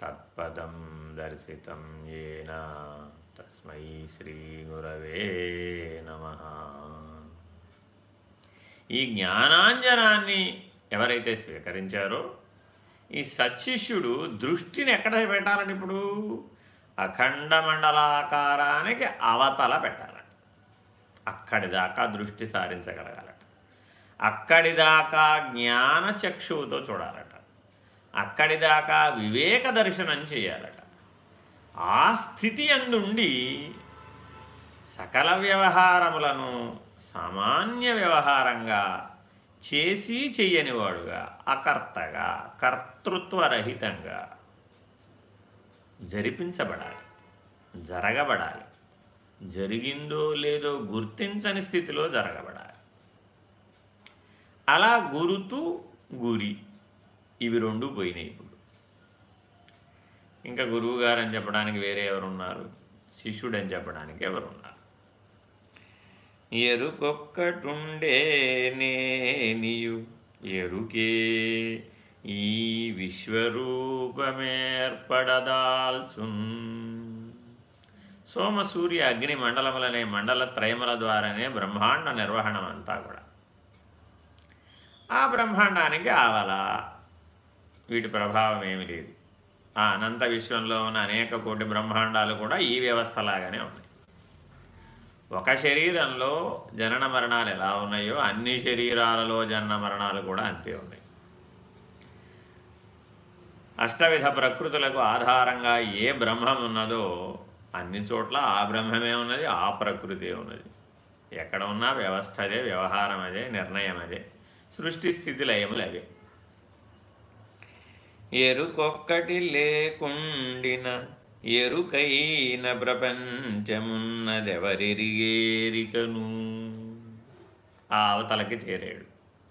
తత్పదం దర్శితం ఏన తస్మై శ్రీ గురవే నమ. ఈ జ్ఞానాంజనాన్ని ఎవరైతే స్వీకరించారో ఈ సత్శిష్యుడు దృష్టిని ఎక్కడ పెట్టాలని ఇప్పుడు? అఖండ మండలాకారానికి అవతల పెట్టాలని అక్కడి దాకా దృష్టి సారించగలగాలట. అక్కడి దాకా జ్ఞాన చక్షువుతో చూడాలట. అక్కడి దాకా వివేక దర్శనం చేయాలట. ఆ స్థితి అందుండి సకల వ్యవహారములను సామాన్య వ్యవహారంగా చేసి చెయ్యనివాడుగా అకర్తగా కర్తృత్వరహితంగా జరిపించబడాలి జరగబడాలి. జరిగిందో లేదో గుర్తించని స్థితిలో జరగబడాలి. అలా గురుతు గురి. ఇవి రెండు పోయినాయి ఇప్పుడు. ఇంకా గురువుగారు అని చెప్పడానికి వేరే ఎవరున్నారు? శిష్యుడని చెప్పడానికి ఎవరున్నారు? ఎరుకొక్కటుండే నేనియు ఎరుకే. ఈ విశ్వరూపమేర్పడదాల్సున్ సోమ సూర్య అగ్ని మండలములనే మండల త్రయముల ద్వారానే బ్రహ్మాండ నిర్వహణం అంతా కూడా. ఆ బ్రహ్మాండానికి ఆవల. వీటి ప్రభావం ఏమి లేదు. ఆ అనంత విశ్వంలో ఉన్న అనేక కోటి బ్రహ్మాండాలు కూడా ఈ వ్యవస్థలాగానే ఉన్నాయి. ఒక శరీరంలో జనన మరణాలు ఎలా ఉన్నాయో అన్ని శరీరాలలో జనన మరణాలు కూడా అంతే ఉన్నాయి. అష్టవిధ ప్రకృతులకు ఆధారంగా ఏ బ్రహ్మం ఉన్నదో అన్ని చోట్ల ఆ బ్రహ్మమే ఉన్నది ఆ ప్రకృతి ఉన్నది. ఎక్కడ ఉన్నా వ్యవస్థ అదే వ్యవహారం అదే నిర్ణయం అదే. సృష్టి స్థితి లయములు అవే. ఎరుకొక్కటి లేకుండిన ఎరుకైన ప్రపంచమున్నదెవరిరిగేరికను? ఆ అవతలకి చేరాడు.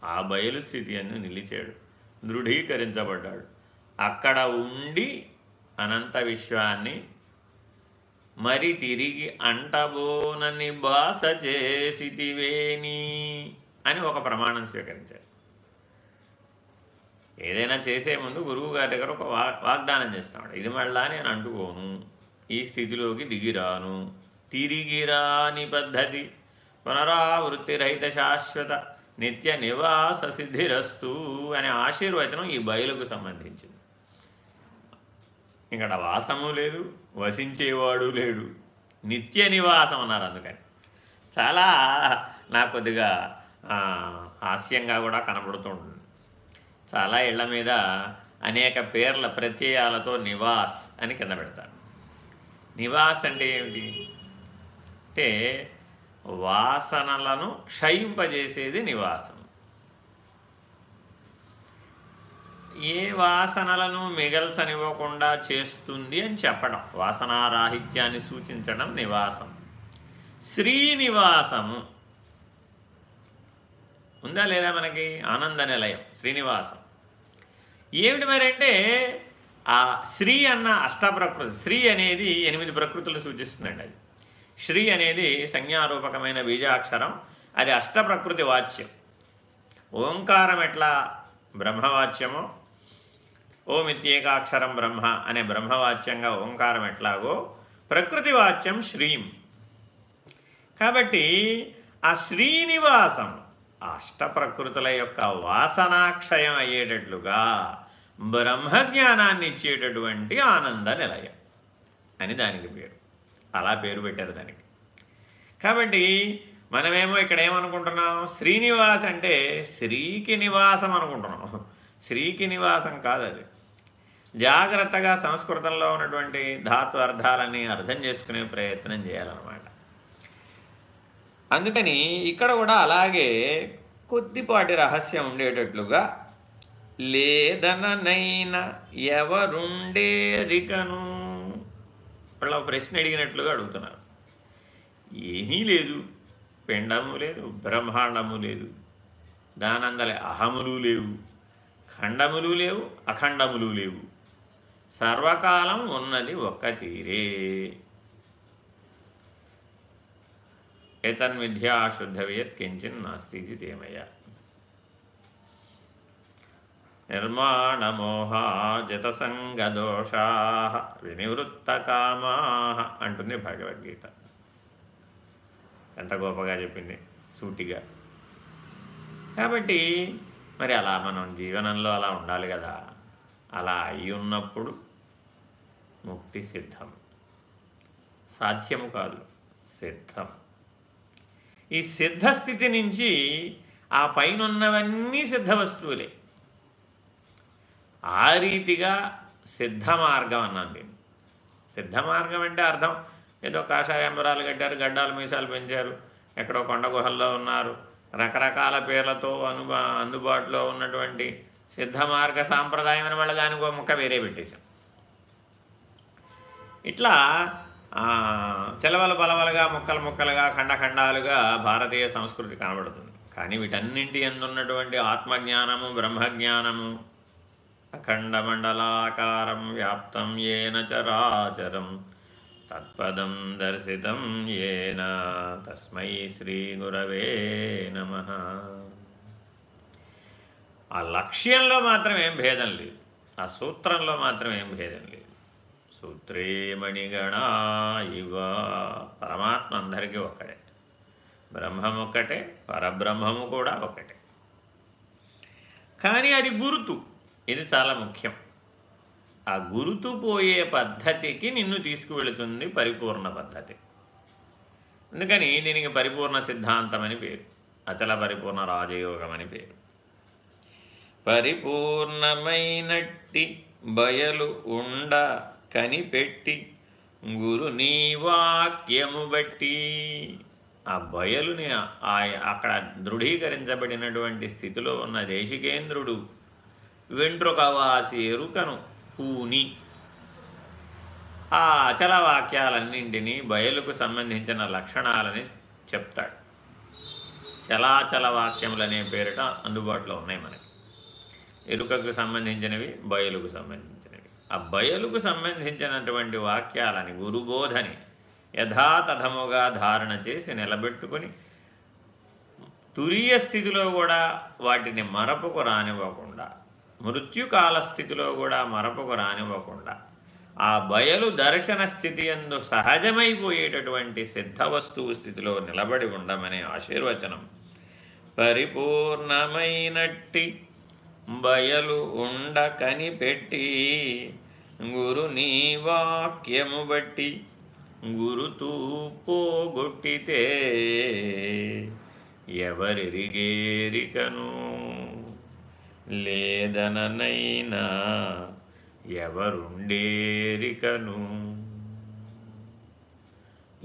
ఆ బయలు స్థితి అని నిలిచాడు. దృఢీకరించబడ్డాడు. అక్కడ ఉండి అనంత విశ్వాన్ని మరి తిరిగి అంటబోనని బాస చేసితివేని అని ఒక ప్రమాణం స్వీకరించారు ఏదైనా చేసే ముందు గురువు గారి దగ్గర ఒక వా వాగ్దానం చేస్తాడు. ఇది మళ్ళా నేను అంటుకోను. ఈ స్థితిలోకి దిగిరాను తిరిగిరాని పద్ధతి. పునరావృత్తి రహిత శాశ్వత నిత్య నివాస సిద్ధిరస్తు అనే ఆశీర్వచనం ఈ బయలుకు సంబంధించింది. ఇక్కడ వాసము లేదు వసించేవాడు లేడు. నిత్య నివాసం అన్నారు అందుకని. చాలా నాకు కొద్దిగా హాస్యంగా కూడా కనబడుతూ ఉంటుంది. చాలా ఇళ్ళ మీద అనేక పేర్ల ప్రత్యయాలతో నివాస్ అని కింద పెడతారు. నివాస్ అంటే ఏమిటి? అంటే వాసనలను క్షయింపజేసేది నివాసం. ఏ వాసనలను మిగల్చనివ్వకుండా చేస్తుంది అని చెప్పడం. వాసనారాహిత్యాన్ని సూచించడం నివాసం. శ్రీనివాసము. ఉందా లేదా మనకి? ఆనంద నిలయం. శ్రీనివాసం. ఏమిటి మరి అంటే ఆ శ్రీ అన్న అష్టప్రకృతి శ్రీ అనేది ఎనిమిది ప్రకృతులు సూచిస్తుందండి అది. శ్రీ అనేది సంజ్ఞారూపకమైన బీజాక్షరం అది అష్టప్రకృతి వాచ్యం. ఓంకారం ఎట్లా? బ్రహ్మవాచ్యమో ఓమిత్యేకాక్షరం బ్రహ్మ అనే బ్రహ్మవాచ్యంగా ఓంకారం ఎట్లాగో? ప్రకృతి వాచ్యం శ్రీం. కాబట్టి ఆ శ్రీనివాసం అష్టప్రకృతుల యొక్క వాసనాక్షయం అయ్యేటట్లుగా బ్రహ్మజ్ఞానాన్ని ఇచ్చేటటువంటి ఆనంద నిలయం అని దానికి పేరు. అలా పేరు పెట్టారు దానికి. కాబట్టి మనమేమో ఇక్కడ ఏమనుకుంటున్నాం? శ్రీనివాస్ అంటే శ్రీకి నివాసం అనుకుంటున్నాం. శ్రీకి నివాసం కాదు అది. జాగ్రత్తగా సంస్కృతంలో ఉన్నటువంటి ధాతు అర్థాలని అర్థం చేసుకునే ప్రయత్నం చేయాలన్నమాట. అందుకని ఇక్కడ కూడా అలాగే కొద్దిపాటి రహస్యం ఉండేటట్లుగా లేదననైనా ఎవరుండేరికను వాళ్ళ ప్రశ్న అడిగినట్లుగా అడుగుతున్నారు. ఏమీ లేదు. పిండము లేదు బ్రహ్మాండము లేదు దానందలే అహములు లేవు ఖండములు లేవు అఖండములు లేవు. సర్వకాలం ఉన్నది ఒక్క తీరే. ఏతన్విద్యా శుద్ధవియత్ కించిన్ నాస్తి తేమయ నిర్మాణమోహా జతసంగదోషా వినివృత్తకామా అంటుంది భగవద్గీత. ఎంత గొప్పగా చెప్పింది సూటిగా. కాబట్టి మరి అలా మనం జీవనంలో అలా ఉండాలి కదా. అలా అయి ఉన్నప్పుడు ముక్తి సిద్ధం. సాధ్యము కాదు సిద్ధం. ఈ సిద్ధస్థితి నుంచి ఆ పైన ఉన్నవన్నీ సిద్ధ వస్తువులే. ఆ రీతిగా సిద్ధ మార్గం అన్నాను దీన్ని సిద్ధ మార్గం అంటే అర్థం ఏదో కాషాయంబరాలు కట్టారు గడ్డాలు మీసాలు పెంచారు ఎక్కడో కొండ గుహల్లో ఉన్నారు రకరకాల పేర్లతో అనుబా అందుబాటులో ఉన్నటువంటి సిద్ధమార్గ సాంప్రదాయం అని మళ్ళీ దానికి ఒక ముక్క వేరే పెట్టేశాం. ఇట్లా చెలవలు బలవలుగా ముక్కలు ముక్కలుగా ఖండఖండాలుగా భారతీయ సంస్కృతి కనబడుతుంది. కానీ వీటన్నింటి ఎందున్నటువంటి ఆత్మజ్ఞానము బ్రహ్మజ్ఞానము? అఖండమండలాకారం వ్యాప్తం ఏన చరాచరం తత్పదం దర్శితం ఏన తస్మై శ్రీ గురవే నమ. ఆ లక్ష్యంలో మాత్రం ఏం భేదం లేదు. ఆ సూత్రంలో మాత్రం ఏం భేదం లేదు. సూత్రే మణిగణ ఇవ. పరమాత్మ అందరికీ ఒకటే. బ్రహ్మం ఒక్కటే పరబ్రహ్మము కూడా ఒకటే. కానీ అది గురుతు. ఇది చాలా ముఖ్యం. ఆ గురుతు పోయే పద్ధతికి నిన్ను తీసుకువెళుతుంది పరిపూర్ణ పద్ధతి. అందుకని దీనికి పరిపూర్ణ సిద్ధాంతం అని పేరు. అచల పరిపూర్ణ రాజయోగం అని పేరు. పరిపూర్ణమైనట్టి బయలు ఉండ కనిపెట్టి గురు నీ వాక్యము బట్టి. ఆ బయలుని అక్కడ దృఢీకరించబడినటువంటి స్థితిలో ఉన్న దేశికేంద్రుడు వెంట్రుకవాసి ఎరుకను పూని ఆ అచల వాక్యాలన్నింటినీ బయలుకు సంబంధించిన లక్షణాలని చెప్తాడు. చలాచల వాక్యములనే పేరిట అందుబాటులో ఉన్నాయి మనకి. ఎలుకకు సంబంధించినవి బయలుకు సంబంధించినవి. ఆ బయలుకు సంబంధించినటువంటి వాక్యాలని గురుబోధని యథాతథముగా ధారణ చేసి నిలబెట్టుకుని తురియ స్థితిలో కూడా వాటిని మరపుకు రానివ్వకుండా మృత్యుకాల స్థితిలో కూడా మరపుకు రానివ్వకుండా ఆ బయలు దర్శన స్థితి ఎందు సహజమైపోయేటటువంటి సిద్ధ వస్తువు స్థితిలో నిలబడి ఉండమనే ఆశీర్వచనం పరిపూర్ణమైనట్టి బయలు ఉండ కనిపెట్టి గురు నీ వాక్యము బట్టి గురుతూ పోగొట్టితే ఎవరిరిగేరికను? లేదననైనా ఎవరుండేరికను?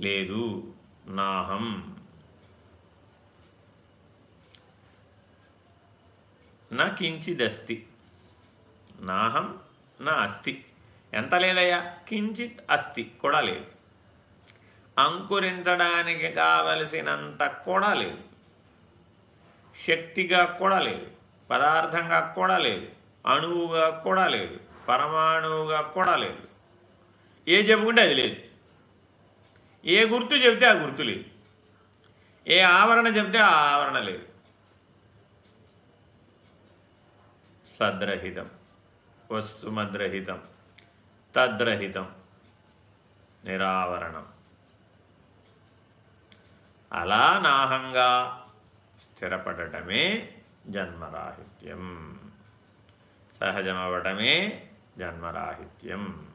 లేదు నాహం నా కించిదస్తి. నాహం నా అస్థి ఎంత లేదయ్యా? కించిత్ అస్థి కూడా లేదు. అంకురించడానికి కావలసినంత కూడా లేదు. శక్తిగా కూడా లేదు. పదార్థంగా కూడా లేదు. అణువుగా కూడా లేదు. పరమాణువుగా కూడా లేదు. ఏ చెప్పుకుంటే అది లేదు. ఏ గుర్తు చెబితే ఆ గుర్తు లేదు. ఏ ఆవరణ చెబితే ఆ ఆవరణ లేదు. సద్రహితం. వస్తుమద్రహితం. తద్రహితం. నిరావరణం. అలా నాహంగా స్థిరపడటమే జన్మరాహిత్యం. సహజమవటమే జన్మరాహిత్యం.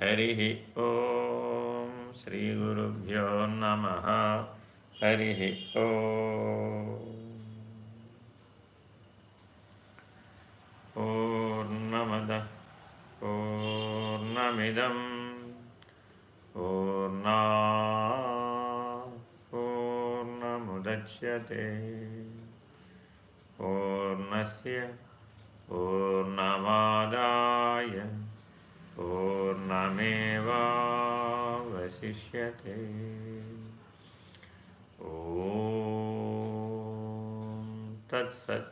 హరి ఓం శ్రీ గురుభ్యో నమ. హరి ఓ. पूर्णमदः पूर्णमिदं पूर्णा ओर्णस्य पूर्णस्य पूर्णमादाय ओ तत्सत्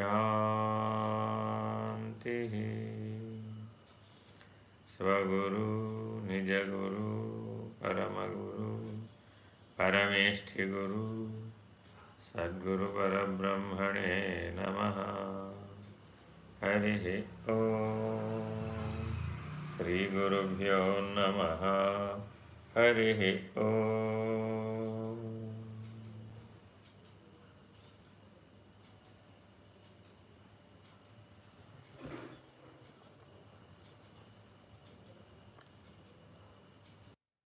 शान्तिः। स्वगुरु निजगुरु परमगुरु परमेष्ठिगुरु सद्गुरुपरब्रह्मणे नमः। हरिः ॐ श्रीगुरुभ्यो नमः। हरिः ॐ